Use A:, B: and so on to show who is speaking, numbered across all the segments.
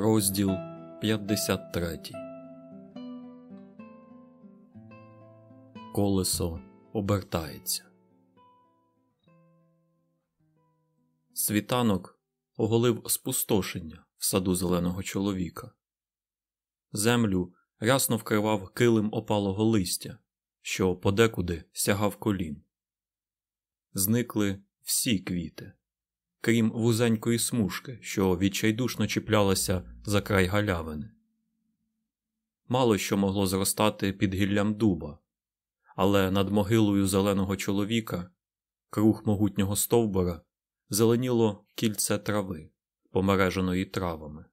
A: Розділ 53 Колесо обертається. Світанок оголив спустошення в саду зеленого чоловіка. Землю рясно вкривав килим опалого листя, що подекуди сягав колін. Зникли всі квіти крім вузенької смужки, що відчайдушно чіплялася за край галявини. Мало що могло зростати під гіллям дуба, але над могилою зеленого чоловіка, круг могутнього стовбора, зеленіло кільце трави, помереженої травами.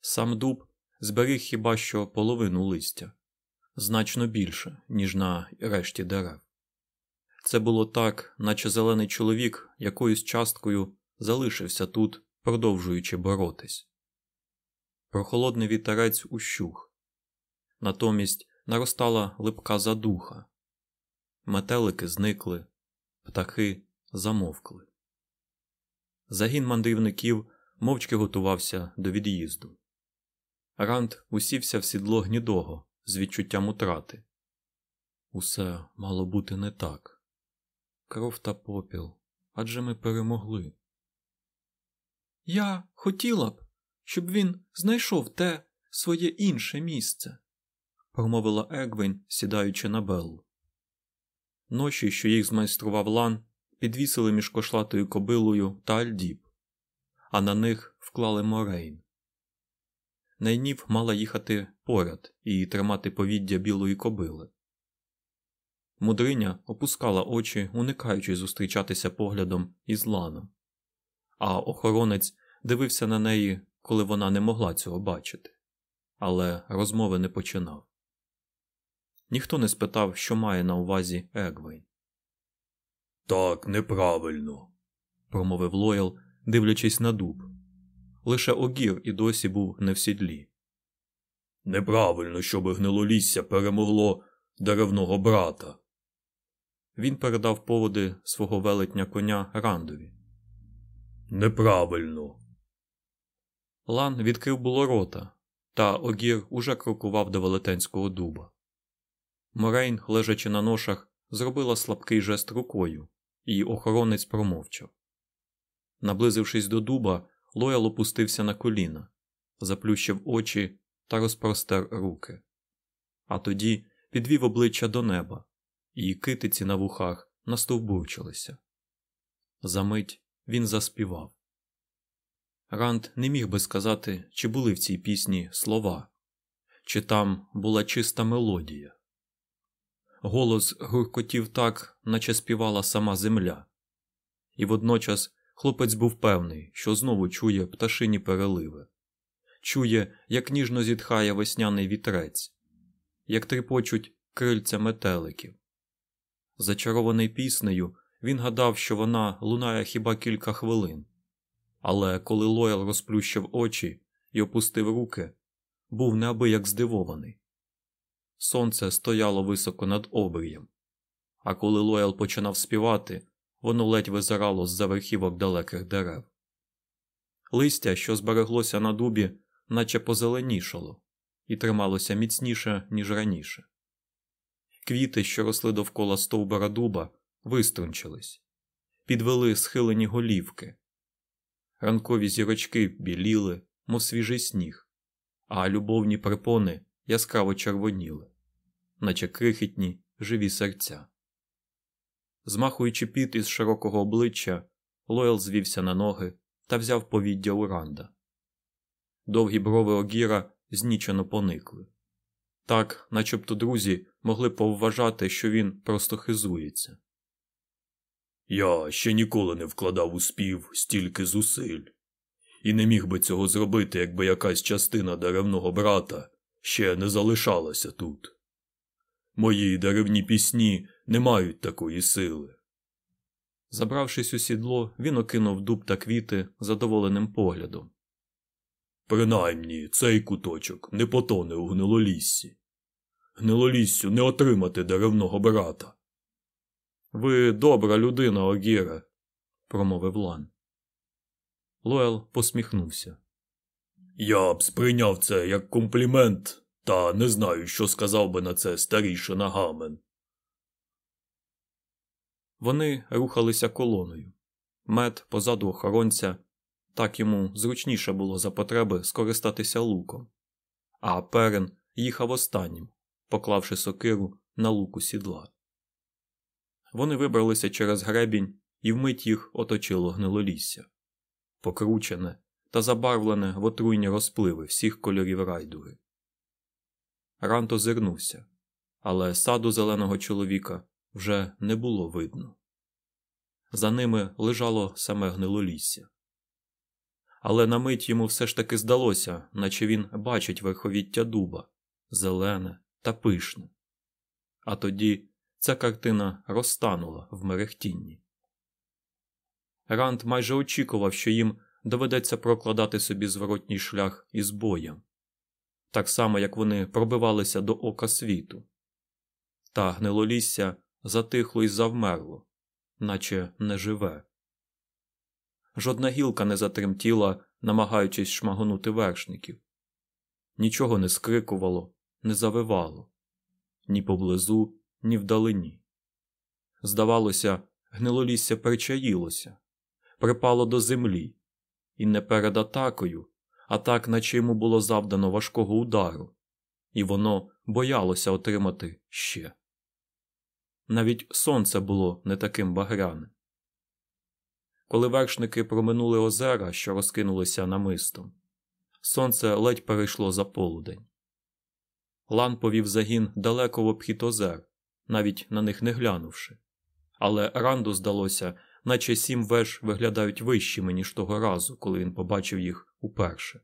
A: Сам дуб зберіг хіба що половину листя, значно більше, ніж на решті дерев. Це було так, наче зелений чоловік якоюсь часткою залишився тут, продовжуючи боротись. Прохолодний вітерець ущух. Натомість наростала липка задуха. Метелики зникли, птахи замовкли. Загін мандрівників мовчки готувався до від'їзду. Ранд усівся в сідло гнідого з відчуттям утрати. Усе мало бути не так. Кров та попіл. Адже ми перемогли.
B: Я хотіла б, щоб він знайшов те своє інше місце, промовила Егвін, сідаючи на Беллу.
A: Ноші, що їх змайстрував лан, підвісили між кошлатою кобилою та Альдіб, а на них вклали Морейн. Найнів мала їхати поряд і тримати повіддя білої кобили. Мудриня опускала очі, уникаючи зустрічатися поглядом із ланом а охоронець дивився на неї, коли вона не могла цього бачити, але розмови не починав. Ніхто не спитав, що має на увазі Егвейн.
C: Так неправильно,
A: промовив Лоял, дивлячись на дуб. Лише огір і досі був не в сідлі.
C: Неправильно, щоб гнилолісся перемогло деревного брата.
A: Він передав поводи свого велетня коня Рандові.
C: Неправильно.
A: Лан відкрив було рота, та огір уже крокував до велетенського дуба. Морейн, лежачи на ношах, зробила слабкий жест рукою, і охоронець промовчав. Наблизившись до дуба, Лоял опустився на коліна, заплющив очі та розпростер руки. А тоді підвів обличчя до неба, і китиці на вухах настовбурчилися. Замить він заспівав. Ранд не міг би сказати, чи були в цій пісні слова, чи там була чиста мелодія. Голос гуркотів так, наче співала сама земля, і водночас хлопець був певний, що знову чує пташині переливи, чує, як ніжно зітхає весняний вітрець, як тріпочуть крильця метеликів. Зачарований піснею, він гадав, що вона лунає хіба кілька хвилин, але коли Лоял розплющив очі і опустив руки, був неабияк здивований. Сонце стояло високо над обрієм, а коли Лоял починав співати, воно ледь визирало з за верхівок далеких дерев. Листя, що збереглося на дубі, наче позеленішало, і трималося міцніше, ніж раніше. Квіти, що росли довкола стовбора дуба, виструнчились, підвели схилені голівки. Ранкові зірочки біліли, мов свіжий сніг, а любовні припони яскраво червоніли, наче крихітні живі серця. Змахуючи піт із широкого обличчя, Лойл звівся на ноги та взяв повіддя Уранда. Довгі брови огіра знічено поникли. Так, начебто друзі могли повважати, що він просто хизується.
C: Я ще ніколи не вкладав у спів стільки зусиль, і не міг би цього зробити, якби якась частина деревного брата ще не залишалася тут. Мої деревні пісні не мають такої сили.
A: Забравшись у сідло, він окинув дуб та квіти задоволеним поглядом.
C: Принаймні цей куточок не потоне у гнилоліссі. Гнилоліссю не отримати деревного брата.
A: Ви добра людина, Огіре, промовив Лан. Лоел посміхнувся.
C: Я б сприйняв це як комплімент, та не знаю, що сказав би на це старішина Гамен.
A: Вони рухалися колоною. Мед позаду охоронця, так йому зручніше було за потреби скористатися луком, а перен їхав останнім, поклавши сокиру на луку сідла. Вони вибралися через гребінь, і вмить їх оточило гнилолісся, покручене та забарвлене в отруйні розпливи всіх кольорів райдуги. Рант озирнувся, але саду зеленого чоловіка вже не було видно. За ними лежало саме гнилолісся. Але на мить йому все ж таки здалося, наче він бачить верховіття дуба, зелене та пишне. А тоді ця картина розтанула в мерехтінні. Ранд майже очікував, що їм доведеться прокладати собі зворотній шлях із боєм, так само як вони пробивалися до ока світу. Та гнилолісся затихло і завмерло, наче не живе. Жодна гілка не затремтіла, намагаючись шмагонути вершників. Нічого не скрикувало, не завивало ні поблизу, ні вдалині. Здавалося, гнилолісся причаїлося, припало до землі, і не перед атакою, а так, наче йому було завдано важкого удару, і воно боялося отримати ще. Навіть сонце було не таким багряним. Коли вершники проминули озера, що розкинулися намистом, сонце ледь перейшло за полудень. Лан повів загін далеко в обхід озер, навіть на них не глянувши, але Ранду здалося, наче сім веж виглядають вищими, ніж того разу, коли він побачив їх уперше.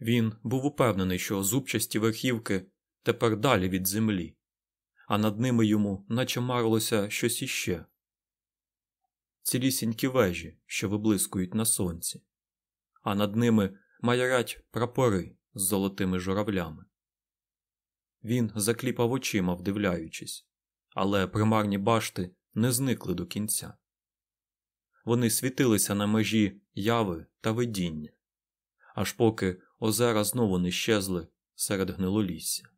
A: Він був упевнений, що зубчасті верхівки тепер далі від землі, а над ними йому наче марилося щось іще цілісінькі вежі, що виблискують на сонці, а над ними маярять прапори з золотими журавлями. Він закліпав очима, вдивляючись, але примарні башти не зникли до кінця. Вони світилися на межі яви та видіння, аж поки озера знову не щезли серед гнилолісся.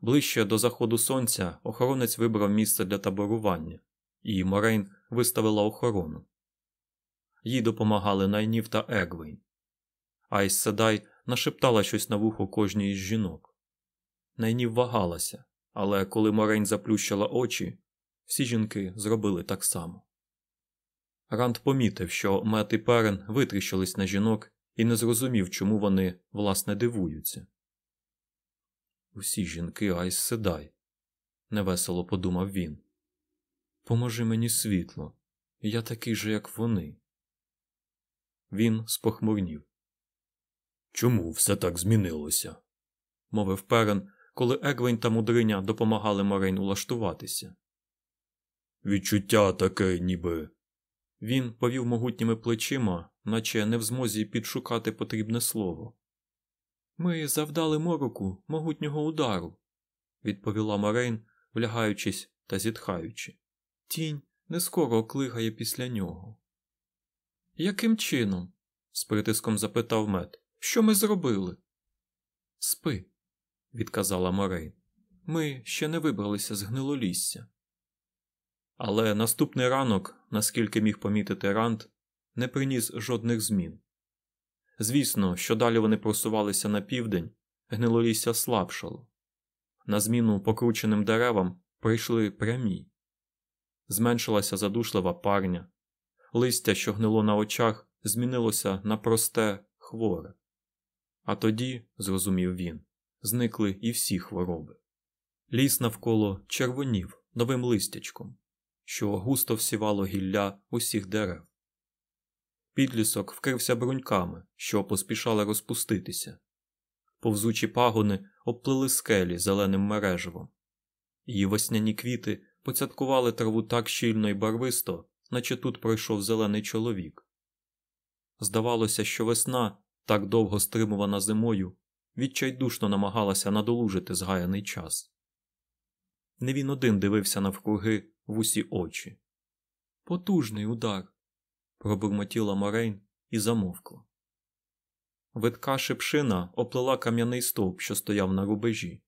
A: Ближче до заходу сонця охоронець вибрав місце для таборування, і Морейн виставила охорону. Їй допомагали Найнів та Егвейн. Айс Седай нашептала щось на вухо кожній із жінок. Найнів вагалася, але коли Морейн заплющила очі, всі жінки зробили так само. Ранд помітив, що Мет і Перрин витріщились на жінок і не зрозумів, чому вони, власне, дивуються. Усі жінки Айс Седай, невесело подумав він. Поможи мені світло, я такий же, як вони. Він спохмурнів.
C: Чому все так змінилося?
A: мовив Перен, коли Егвень та мудриня допомагали Морейн улаштуватися.
C: Відчуття таке, ніби.
A: Він повів могутніми плечима, наче не в змозі підшукати потрібне слово. Ми завдали мороку могутнього удару, відповіла Морейн, влягаючись та зітхаючи. Тінь не скоро оклигає після нього. Яким чином? з притиском запитав мед. Що ми зробили? Спи, відказала Морейн. Ми ще не вибралися з гнилолісся. Але наступний ранок, наскільки міг помітити Ранд, не приніс жодних змін. Звісно, що далі вони просувалися на південь, гнилолісся слабшало. На зміну покрученим деревам прийшли прямі зменшилася задушлива парня, листя, що гнило на очах, змінилося на просте, хворе. А тоді, зрозумів він, зникли і всі хвороби. Ліс навколо червонів новим листячком, що густо всівало гілля усіх дерев. Підлісок вкрився бруньками, що поспішали розпуститися. Повзучі пагони обплили скелі зеленим мереживом, її весняні квіти поцяткували траву так щільно і барвисто, наче тут пройшов зелений чоловік. Здавалося, що весна, так довго стримувана зимою, відчайдушно намагалася надолужити згаяний час. Не він один дивився навкруги в усі очі. Потужний удар. пробурмотіла Морейн і замовкла. Видка шипшина оплила кам'яний стовп, що стояв на рубежі.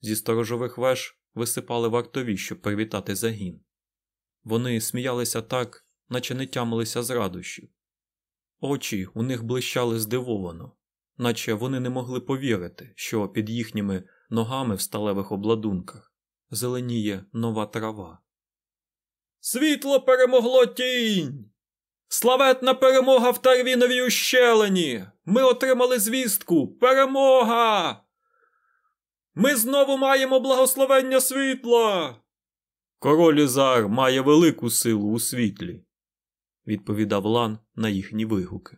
A: Зі сторожових веж висипали вартові, щоб привітати загін. Вони сміялися так, наче не тямилися з радощів. Очі у них блищали здивовано, наче вони не могли повірити, що під їхніми ногами в сталевих обладунках зеленіє нова трава. Світло перемогло тінь! Славетна перемога в Тарвіновій ущелині! Ми отримали звістку! Перемога! Ми знову маємо благословення світла! Король Ізар має велику силу у світлі, відповідав Лан на їхні вигуки.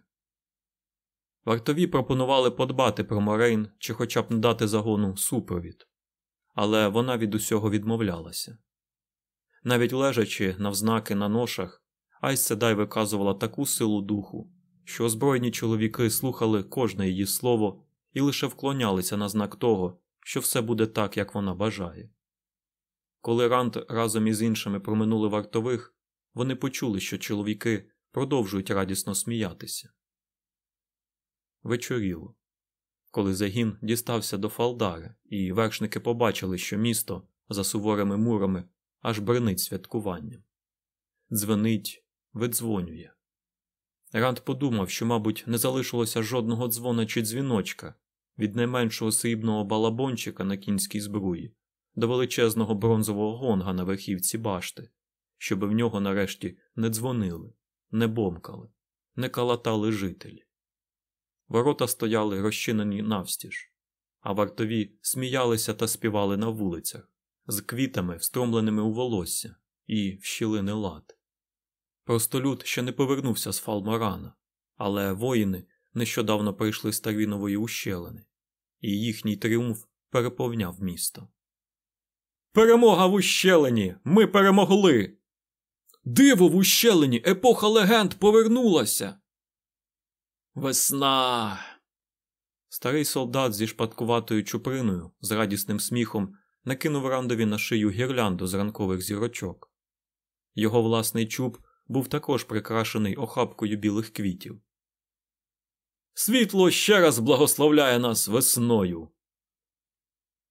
A: Вартові пропонували подбати про Морейн чи хоча б надати загону супровід, але вона від усього відмовлялася. Навіть лежачи навзнаки на ношах, Айс Седай виказувала таку силу духу, що озброєні чоловіки слухали кожне її слово і лише вклонялися на знак того, що все буде так, як вона бажає. Коли Рант разом із іншими проминули вартових, вони почули, що чоловіки продовжують радісно сміятися. Вечоріло. Коли загін дістався до Фалдари, і вершники побачили, що місто за суворими мурами аж бренить святкуванням. Дзвенить, видзвонює. Ранд подумав, що, мабуть, не залишилося жодного дзвона чи дзвіночка від найменшого срібного балабончика на кінській збруї до величезного бронзового гонга на верхівці башти, щоби в нього нарешті не дзвонили, не бомкали, не калатали жителі. Ворота стояли розчинені навстіж, а вартові сміялися та співали на вулицях з квітами, встромленими у волосся, і в щілини лат. Простолюд ще не повернувся з Фалмарана, але воїни нещодавно прийшли з Тарвінової ущелини, і їхній тріумф переповняв місто. Перемога в ущелині! Ми перемогли! Диво в ущелині! Епоха легенд повернулася! Весна. Старий солдат зі шпаткуватою чуприною з радісним сміхом накинув рандові на шию гірлянду з ранкових зірочок. Його власний чуб був також прикрашений охапкою білих квітів. Світло ще раз благословляє нас весною.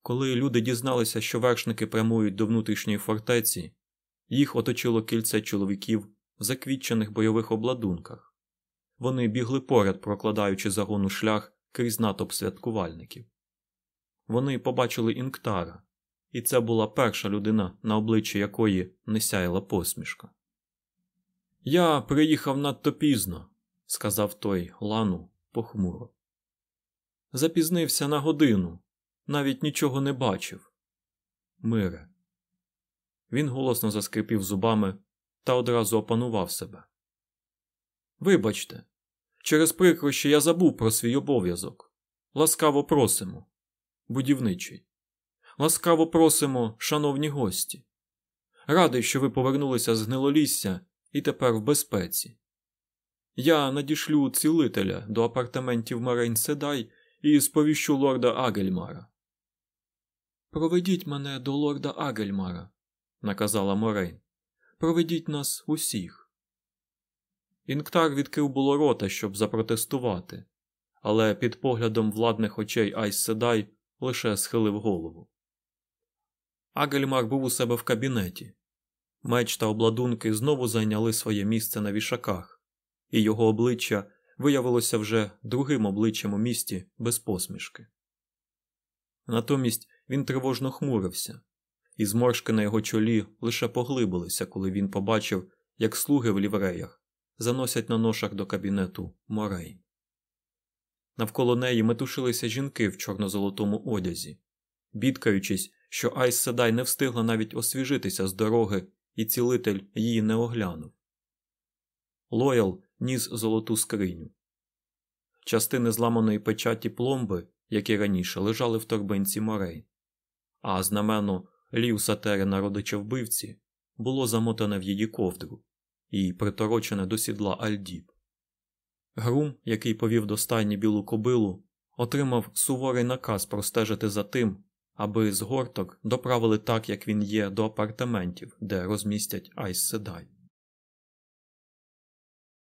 A: Коли люди дізналися, що вершники прямують до внутрішньої фортеці, їх оточило кільце чоловіків в заквітчених бойових обладунках. Вони бігли поряд, прокладаючи загону шлях крізь натовп святкувальників. Вони побачили інктара, і це була перша людина, на обличчі якої не сяяла посмішка. Я приїхав надто пізно, сказав той лану похмуро. Запізнився на годину, навіть нічого не бачив. Мире. Він голосно заскрипів зубами та одразу опанував себе. Вибачте, через прикрощі я забув про свій обов'язок. Ласкаво просимо, будівничий. Ласкаво просимо, шановні гості. Радий, що ви повернулися з гнилолісся і тепер в безпеці. Я надішлю цілителя до апартаментів Марейн Седай і сповіщу лорда Агельмара. Проведіть мене до лорда Агельмара, наказала Морейн. Проведіть нас усіх. Інктар відкрив було рота, щоб запротестувати, але під поглядом владних очей Айс Седай лише схилив голову. Агельмар був у себе в кабінеті. Меч та обладунки знову зайняли своє місце на вішаках, і його обличчя виявилося вже другим обличчям у місті без посмішки. Натомість він тривожно хмурився, і зморшки на його чолі лише поглибилися, коли він побачив, як слуги в лівреях заносять на ношах до кабінету морей. Навколо неї метушилися жінки в чорно-золотому одязі, бідкаючись, що Айс Седай не встигла навіть освіжитися з дороги, і цілитель її не оглянув. Лоял ніс золоту скриню. Частини зламаної печаті пломби, які раніше лежали в торбинці морей, а знамено лів Сатерина родича вбивці було замотане в її ковдру і приторочене до сідла Альдіб. Грум, який повів до стайні білу кобилу, отримав суворий наказ простежити за тим, аби згорток доправили так, як він є, до апартаментів, де розмістять Айс Седай.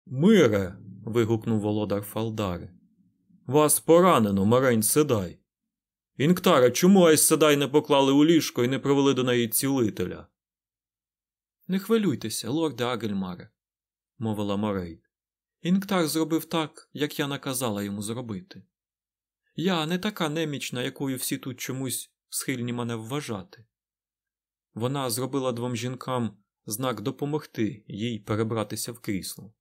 A: Мире! вигукнув володар Фалдари. Вас поранено, Морейн Седай. Інгтаре, чому Айс Седай не поклали у ліжко і не привели до неї цілителя?
B: Не хвилюйтеся, лорде Агельмаре, мовила Морейн. Інгтар зробив так, як я наказала йому зробити. Я не така немічна, якою всі тут чомусь схильні мене вважати. Вона зробила двом жінкам знак допомогти їй перебратися в крісло.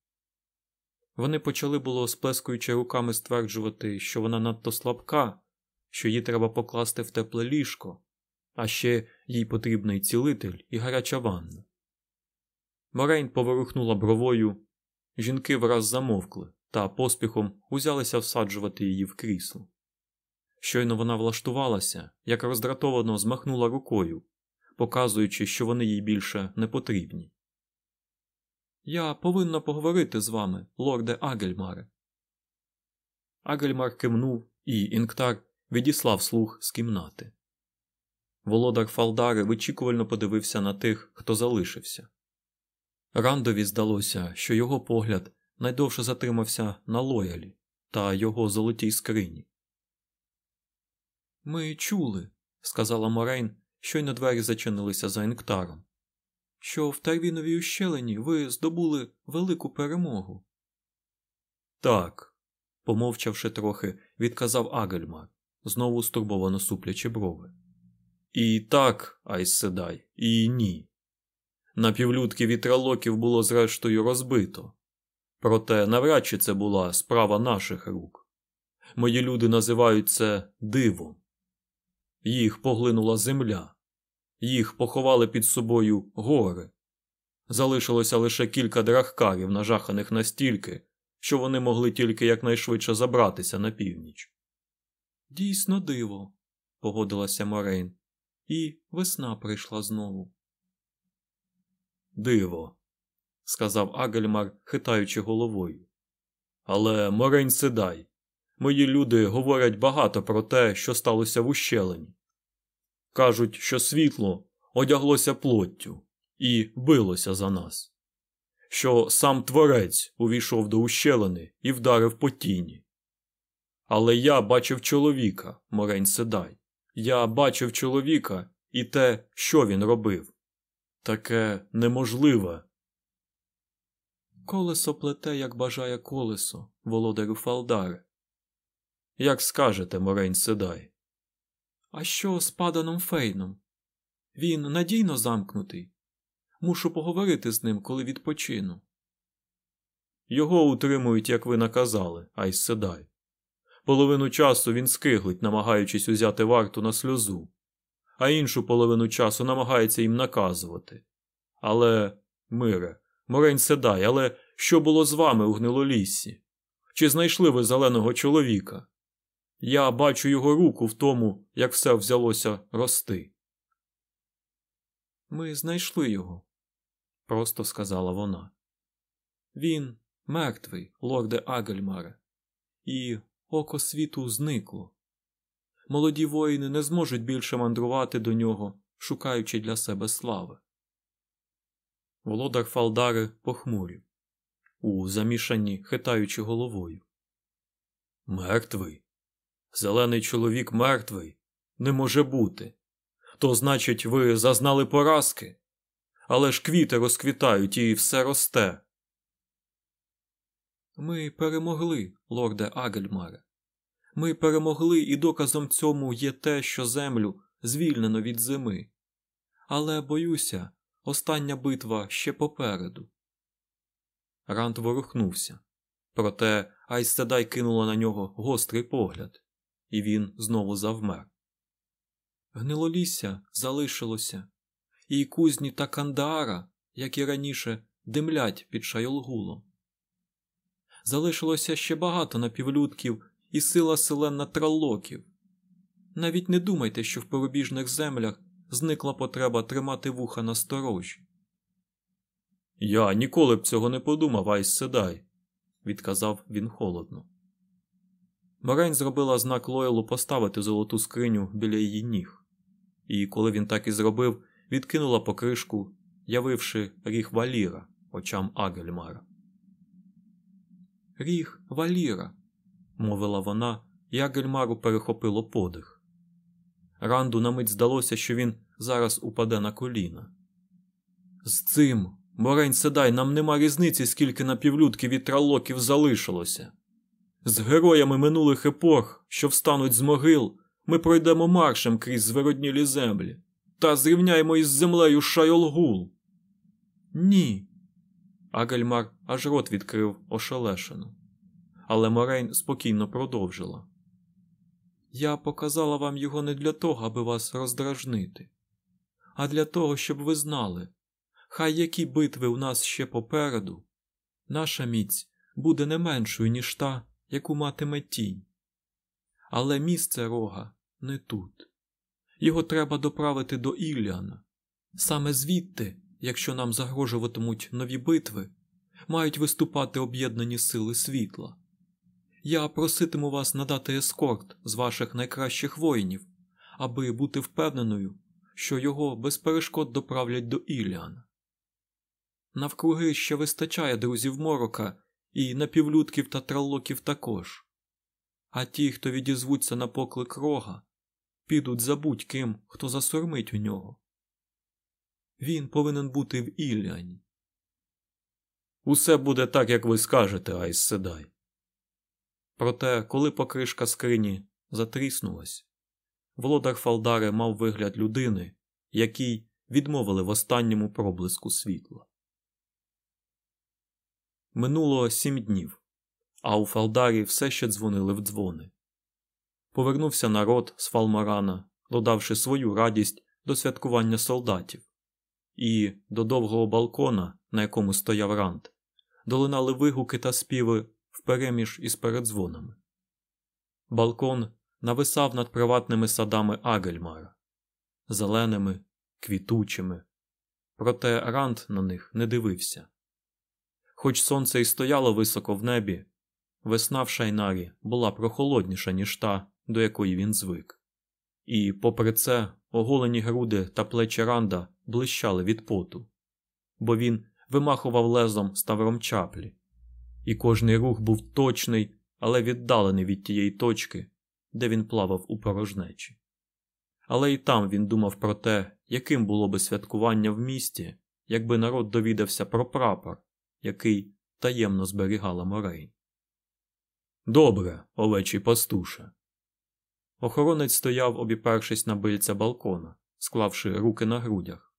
B: Вони почали було сплескуючи руками стверджувати, що вона надто слабка, що її треба покласти в тепле ліжко, а ще їй потрібний цілитель і гаряча ванна. Морейн поворухнула бровою, жінки враз замовкли та поспіхом узялися всаджувати її в крісло. Щойно вона влаштувалася, як роздратовано змахнула рукою, показуючи, що вони їй більше не потрібні. Я повинна поговорити з вами, лорде Агельмаре. Агельмар кивнув, і Інктар відіслав слух з кімнати. Володар Фалдари вичікувально подивився на тих, хто залишився. Рандові здалося, що його погляд найдовше затримався на лоялі та його золотій скрині. Ми чули, сказала Морейн, щойно двері зачинилися за інктаром, що в Тарвіновій ущелині ви здобули велику перемогу.
A: Так, помовчавши трохи, відказав Агельмар, знову стурбовано суплячи брови. І так, Айсседай, і ні. На півлюдки вітралоків було зрештою розбито. Проте навряд чи це була справа наших рук. Мої люди називають це дивом. Їх поглинула земля, їх поховали під собою гори. Залишилося лише кілька драхкарів, нажаханих настільки, що вони могли тільки якнайшвидше забратися на північ.
B: Дійсно диво, погодилася Морейн, і весна прийшла знову.
A: Диво, сказав Агельмар, хитаючи головою. Але Морень сидай. Мої люди говорять багато про те, що сталося в ущелині. Кажуть, що світло одяглося плоттю і билося за нас, що сам творець увійшов до ущелини і вдарив по тіні. Але я бачив чоловіка, Морень Седай. Я бачив чоловіка і те, що він робив. Таке неможливе.
B: Колесо плете, як бажає колесо, володарю Фалдаре.
A: Як скажете, Морень Седай.
B: А що з паданом Фейном? Він надійно замкнутий. Мушу поговорити з ним, коли відпочину.
A: Його утримують, як ви наказали, Айс Седай. Половину часу він скиглить, намагаючись узяти варту на сльозу, а іншу половину часу намагається їм наказувати. Але, мире, Морень Седай, але що було з вами у гнилоліссі? Чи знайшли ви зеленого чоловіка? Я бачу його руку в тому, як все взялося рости.
B: Ми знайшли його, просто сказала вона. Він мертвий, лорде Агельмаре, і око світу зникло. Молоді воїни не зможуть більше мандрувати до нього, шукаючи для себе слави.
A: Володар Фалдари похмурів, у замішанні хитаючи головою. Мертвий. Зелений чоловік мертвий. Не може бути. То, значить, ви зазнали поразки. Але ж квіти розквітають і все росте.
B: Ми перемогли, лорде Агельмаре. Ми перемогли, і доказом цьому є те, що землю звільнено від зими. Але, боюся, остання битва ще попереду. Рант ворухнувся. Проте Айседай кинула на нього гострий погляд, і він знову завмер. Гнилолісся залишилося, і кузні та Кандаара, як і раніше, димлять під шайолгулом. Залишилося ще багато напівлюдків і сила селена траллоків. Навіть не думайте, що в порубіжних землях зникла потреба тримати вуха на сторожі.
A: Я ніколи б цього не подумав, Айс Седай, відказав він холодно.
B: Морень зробила знак Лойлу поставити золоту скриню біля її ніг, і коли він так і зробив, відкинула покришку, явивши ріг валіра очам Агельмара. Ріг валіра,
A: мовила вона, і Агельмару перехопило подих. Ранду на мить здалося, що він зараз упаде на коліна. З цим, Морень Седай, нам нема різниці, скільки напівлюдків і тралоків залишилося. З героями минулих епох, що встануть з могил, ми пройдемо маршем крізь звироднілі землі та зрівняємо із землею Шайолгул. Ні. Агельмар аж рот відкрив ошелешено. Але Морейн спокійно продовжила. Я показала вам його не для того, аби вас роздражнити, а для того, щоб ви знали, хай які битви у нас ще попереду, наша міць буде не меншою, ніж та, яку матиме тінь. Але місце рога не тут. Його треба доправити до Ілліана. Саме звідти, якщо нам загрожуватимуть нові битви, мають виступати об'єднані сили світла. Я проситиму вас надати ескорт з ваших найкращих воїнів, аби бути впевненою, що його без перешкод доправлять до Ілліана. Навкруги ще вистачає друзів морока і напівлюдків та траллоків також. А ті, хто відізвуться на поклик рога, підуть за будь-ким, хто засормить у нього. Він повинен бути в Ілліані. Усе буде так, як ви скажете, Айс Седай. Проте, коли покришка скрині затріснулась, володар Фалдари мав вигляд людини, якій відмовили в останньому проблиску світла. Минуло сім днів, а у Фалдарі все ще дзвонили в дзвони. Повернувся народ з Фалмарана, додавши свою радість до святкування солдатів, і до довгого балкона, на якому стояв Ранд, долинали вигуки та співи впереміж із передзвонами. Балкон нависав над приватними садами Агельмара, зеленими, квітучими, проте рант на них не дивився. Хоч сонце й стояло високо в небі, весна в шайнарі була прохолодніша, ніж та, до якої він звик. І, попри це, оголені груди та плечі ранда блищали від поту, бо він вимахував лезом ставром чаплі, і кожний рух був точний, але віддалений від тієї точки, де він плавав у порожнечі. Але і там він думав про те, яким було би святкування в місті, якби народ довідався про прапор, який таємно зберігала Морей. Добре, овечий пастуше. Охоронець стояв, обіпершись на бильця балкона, склавши руки на грудях,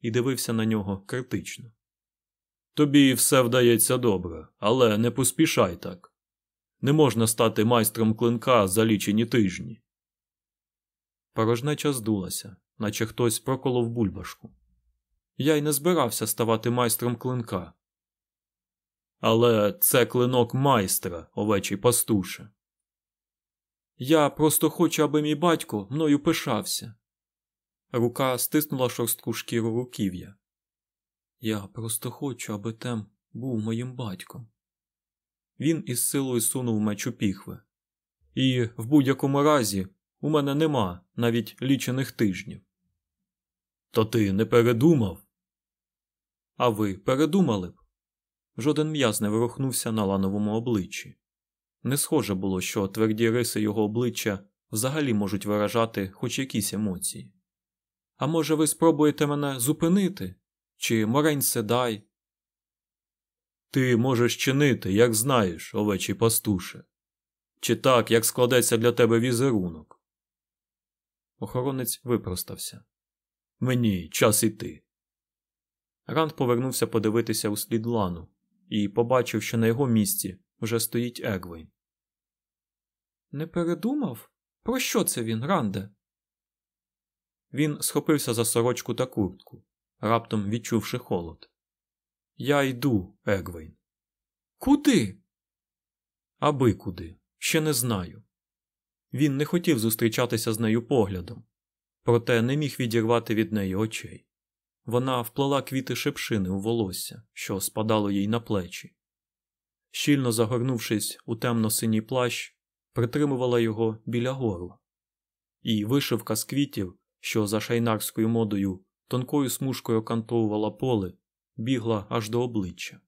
A: і дивився на нього критично. Тобі все вдається добре, але не поспішай так. Не можна стати майстром клинка за лічені тижні. Порожнеча здулася, наче хтось проколов бульбашку. Я й не збирався ставати майстром клинка. Але це клинок майстра, овечий пастуше. Я просто хочу, аби мій батько мною пишався. Рука стиснула шорстку шкіру руків'я. Я просто хочу, аби Тем був моїм батьком. Він із силою сунув меч у піхви. І в будь-якому разі у мене нема навіть лічених тижнів. То ти не передумав? А ви передумали б? Жоден м'яз не ворухнувся на лановому обличчі. Не схоже було, що тверді риси його обличчя взагалі можуть виражати хоч якісь емоції. А може, ви спробуєте мене зупинити? Чи морень седай? Ти можеш чинити, як знаєш, овечий пастуше, чи так, як складеться для тебе візерунок. Охоронець випростався. Мені час іти. Ранд повернувся подивитися у слід лану і побачив, що на його місці вже стоїть Егвейн. Не передумав? Про що це він, Ранде? Він схопився за сорочку та куртку, раптом відчувши холод. Я йду, Егвейн. Куди? Аби куди. Ще не знаю. Він не хотів зустрічатися з нею поглядом, проте не міг відірвати від неї очей. Вона вплела квіти шепшини у волосся, що спадало їй на плечі. Щільно загорнувшись у темно-синій плащ, притримувала його біля горла, і вишивка з квітів, що за шайнарською модою тонкою смужкою окантовувала поле, бігла аж до обличчя.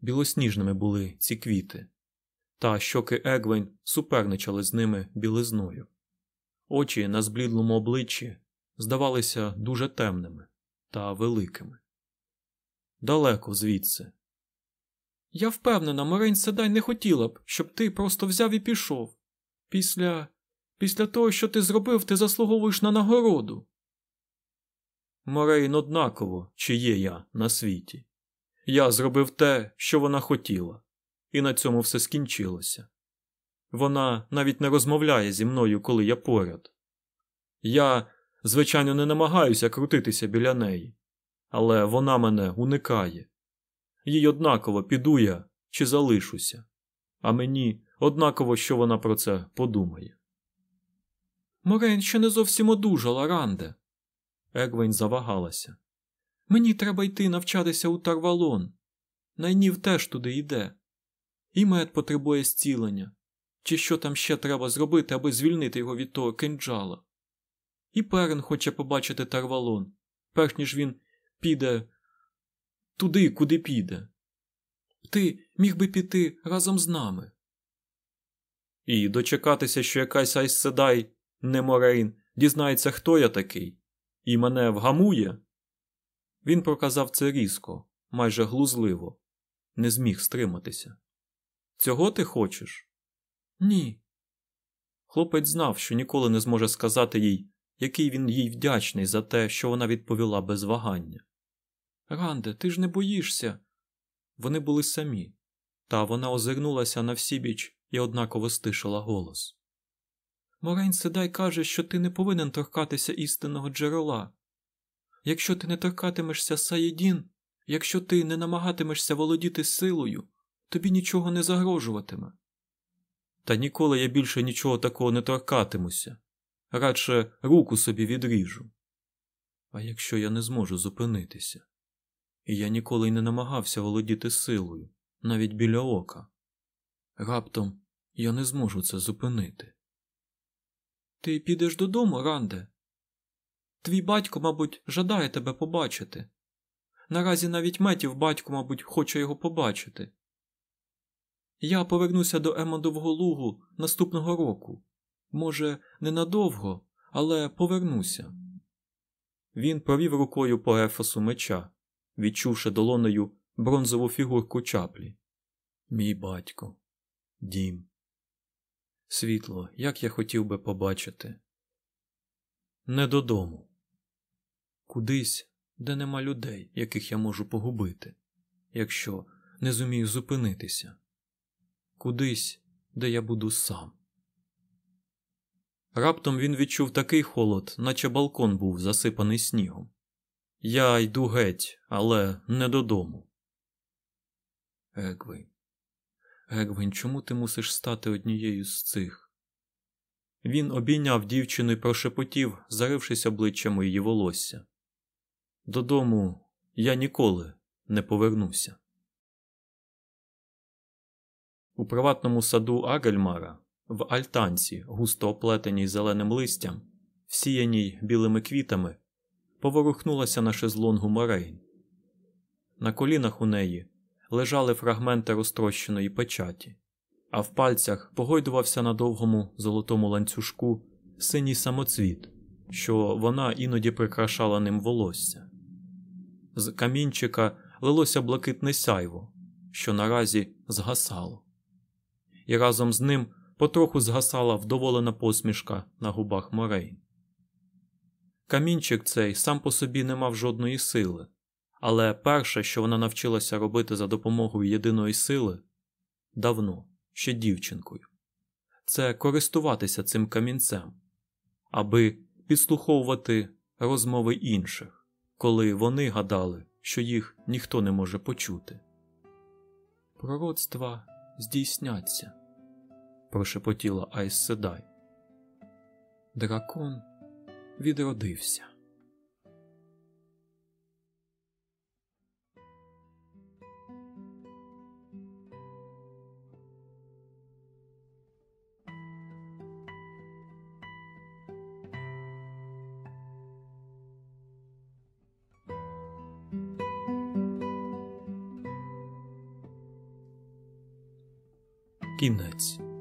A: Білосніжними були ці квіти, та щоки Егвейн суперничали з ними білизною. Очі на зблідлому обличчі здавалися дуже темними та великими. Далеко звідси.
B: Я впевнена, Морейн Седай не хотіла б, щоб ти просто взяв і пішов. Після. Після того, що ти зробив, ти заслуговуєш на нагороду.
A: Морейн однаково, чи є я на світі. Я зробив те, що вона хотіла, і на цьому все скінчилося. Вона навіть не розмовляє зі мною, коли я поряд. Я, звичайно, не намагаюся крутитися біля неї, але вона мене уникає. Їй однаково піду я чи залишуся, а мені однаково, що вона про це подумає.
B: Морейн ще не зовсім одужала, Ранде.
A: Егвейн завагалася.
B: Мені треба йти навчатися у Тарвалон. Найнів теж туди йде. І мед потребує зцілення. Чи що там ще треба зробити, аби звільнити його від того кинджала? І Перен хоче побачити Тарвалон, перш ніж він піде туди, куди піде. Ти міг би піти разом з нами.
A: І дочекатися, що якась Айсседай, не Морейн, дізнається, хто я такий, і мене вгамує. Він проказав це різко, майже глузливо, не зміг стриматися. Цього ти хочеш?
B: Ні.
A: Хлопець знав, що ніколи не зможе сказати їй, який він їй вдячний за те, що вона відповіла без вагання.
B: Ранде, ти ж не боїшся.
A: Вони були самі, та вона озирнулася на всібіч і однаково стишила голос.
B: Морейн Седай каже, що ти не повинен торкатися істинного джерела. Якщо ти не торкатимешся Саєдін, якщо ти не намагатимешся володіти силою, тобі нічого не загрожуватиме.
A: Та ніколи я більше нічого такого не торкатимуся, радше руку собі відріжу. А якщо я не зможу зупинитися? І я ніколи й не намагався володіти силою, навіть біля ока. Раптом я не зможу це зупинити.
B: Ти підеш додому, Ранде? Твій батько, мабуть, жадає тебе побачити. Наразі навіть метів батько, мабуть, хоче його побачити. Я повернуся до Емондового лугу наступного року. Може, ненадовго, але повернуся.
A: Він провів рукою по ефосу меча, відчувши долонею бронзову фігурку чаплі. Мій батько, дім. Світло, як я хотів би побачити. Не додому. Кудись, де нема людей, яких я можу погубити, якщо не зумію зупинитися. Кудись, де я буду сам. Раптом він відчув такий холод, наче балкон був засипаний снігом. Я йду геть, але не додому. Егвейн. Егвейн, чому ти мусиш стати однією з цих? Він обійняв дівчину і прошепотів, зарившись обличчям її волосся. Додому я ніколи не повернуся. У приватному саду Агельмара в альтанці, густо оплетеній зеленим листям, всіяній білими квітами, поворухнулася на шезлонгу Морейн. На колінах у неї лежали фрагменти розтрощеної печаті, а в пальцях погойдувався на довгому золотому ланцюжку синій самоцвіт, що вона іноді прикрашала ним волосся. З камінчика лилося блакитне сяйво, що наразі згасало, і разом з ним потроху згасала вдоволена посмішка на губах Морейн. Камінчик цей сам по собі не мав жодної сили, але перше, що вона навчилася робити за допомогою єдиної сили давно, ще дівчинкою, це користуватися цим камінцем, аби підслуховувати розмови інших, коли вони гадали, що їх ніхто не може почути. Пророцтва здійсняться, прошепотіла Айс Седай. Дракон відродився.
B: Кінець